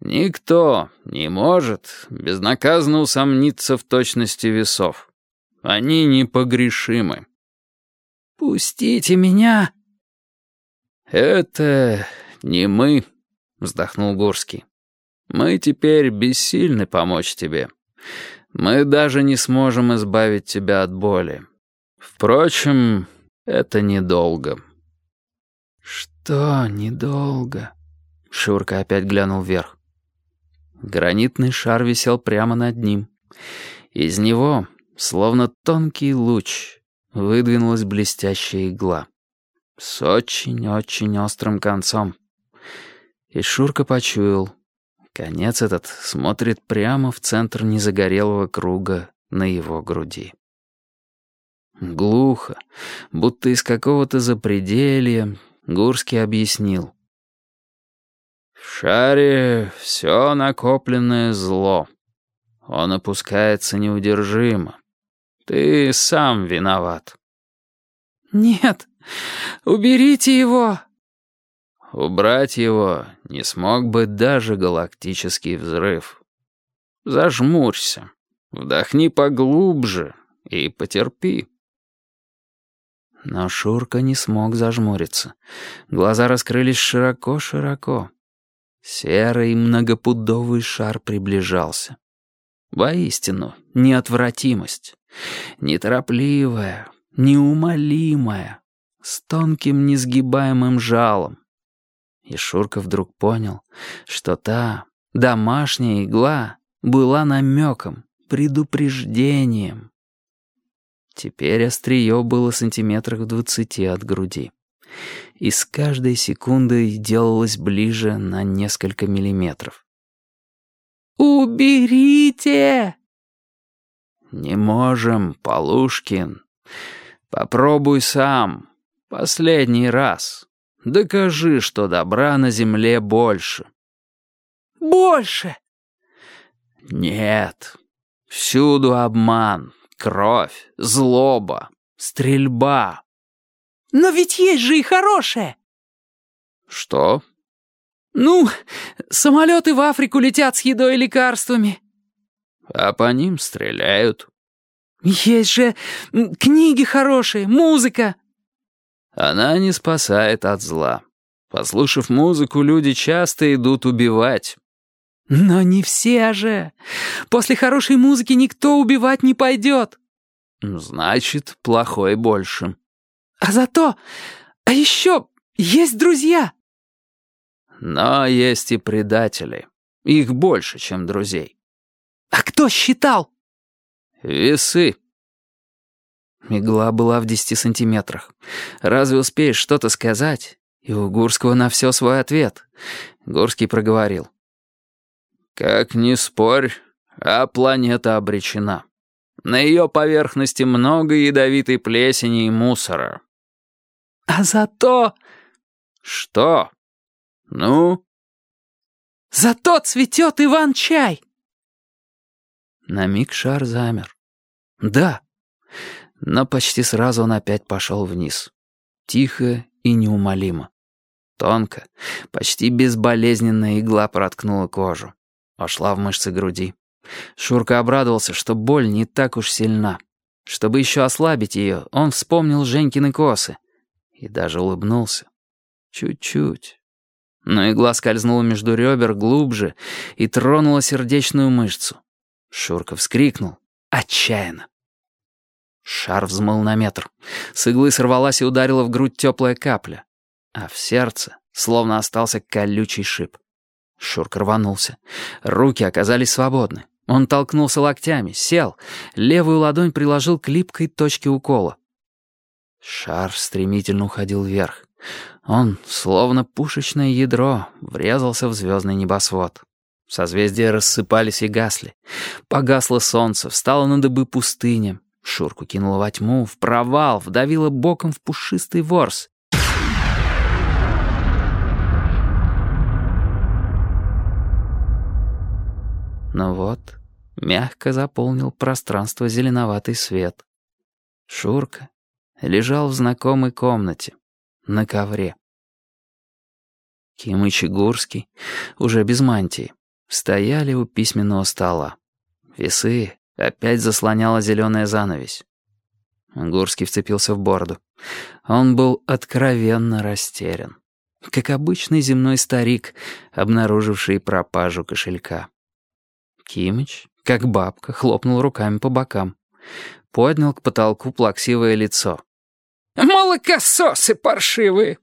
Никто не может безнаказанно усомниться в точности весов. Они непогрешимы. «Пустите меня!» «Это не мы», — вздохнул Гурский. «Мы теперь бессильны помочь тебе. Мы даже не сможем избавить тебя от боли. Впрочем, это недолго». «Что недолго?» Шурка опять глянул вверх. Гранитный шар висел прямо над ним. Из него, словно тонкий луч, выдвинулась блестящая игла. С очень-очень острым концом. И Шурка почуял. Конец этот смотрит прямо в центр незагорелого круга на его груди. Глухо, будто из какого-то запределья, Гурский объяснил. В шаре все накопленное зло. Он опускается неудержимо. Ты сам виноват. Нет, уберите его. Убрать его не смог бы даже галактический взрыв. Зажмурься, вдохни поглубже и потерпи. Но Шурка не смог зажмуриться. Глаза раскрылись широко-широко. Серый многопудовый шар приближался. Воистину, неотвратимость. Неторопливая, неумолимая, с тонким несгибаемым жалом. И Шурка вдруг понял, что та домашняя игла была намеком, предупреждением. Теперь острие было сантиметрах в двадцати от груди и с каждой секундой делалось ближе на несколько миллиметров. «Уберите!» «Не можем, Полушкин. Попробуй сам. Последний раз. Докажи, что добра на земле больше». «Больше!» «Нет. Всюду обман, кровь, злоба, стрельба, «Но ведь есть же и хорошее!» «Что?» «Ну, самолеты в Африку летят с едой и лекарствами». «А по ним стреляют». «Есть же книги хорошие, музыка». «Она не спасает от зла. Послушав музыку, люди часто идут убивать». «Но не все же. После хорошей музыки никто убивать не пойдет». «Значит, плохой больше». А зато... А еще есть друзья!» «Но есть и предатели. Их больше, чем друзей». «А кто считал?» «Весы». Игла была в десяти сантиметрах. Разве успеешь что-то сказать? И у Гурского на все свой ответ. Гурский проговорил. «Как ни спорь, а планета обречена. На ее поверхности много ядовитой плесени и мусора. А зато... Что? Ну? Зато цветет Иван-чай. На миг шар замер. Да. Но почти сразу он опять пошел вниз. Тихо и неумолимо. Тонко, почти безболезненная игла проткнула кожу. Вошла в мышцы груди. Шурка обрадовался, что боль не так уж сильна. Чтобы еще ослабить ее, он вспомнил Женькины косы — и даже улыбнулся. Чуть-чуть. Но игла скользнула между ребер глубже и тронула сердечную мышцу. Шурка вскрикнул. Отчаянно. Шар взмыл на метр. С иглы сорвалась и ударила в грудь теплая капля. А в сердце словно остался колючий шип. Шурка рванулся. Руки оказались свободны. Он толкнулся локтями, сел, левую ладонь приложил к липкой точке укола. Шар стремительно уходил вверх. Он, словно пушечное ядро, врезался в звездный небосвод. Созвездия рассыпались и гасли. Погасло солнце, встало на дыбы пустыня. Шурку кинуло во тьму, в провал, вдавило боком в пушистый ворс. Но вот мягко заполнил пространство зеленоватый свет. Шурка, лежал в знакомой комнате, на ковре. Кимыч Игорский, уже без мантии, стояли у письменного стола. Весы опять заслоняла зеленая занавесь. Гурский вцепился в бороду. Он был откровенно растерян. Как обычный земной старик, обнаруживший пропажу кошелька. Кимыч, как бабка, хлопнул руками по бокам. Поднял к потолку плаксивое лицо. «Молокососы паршивые!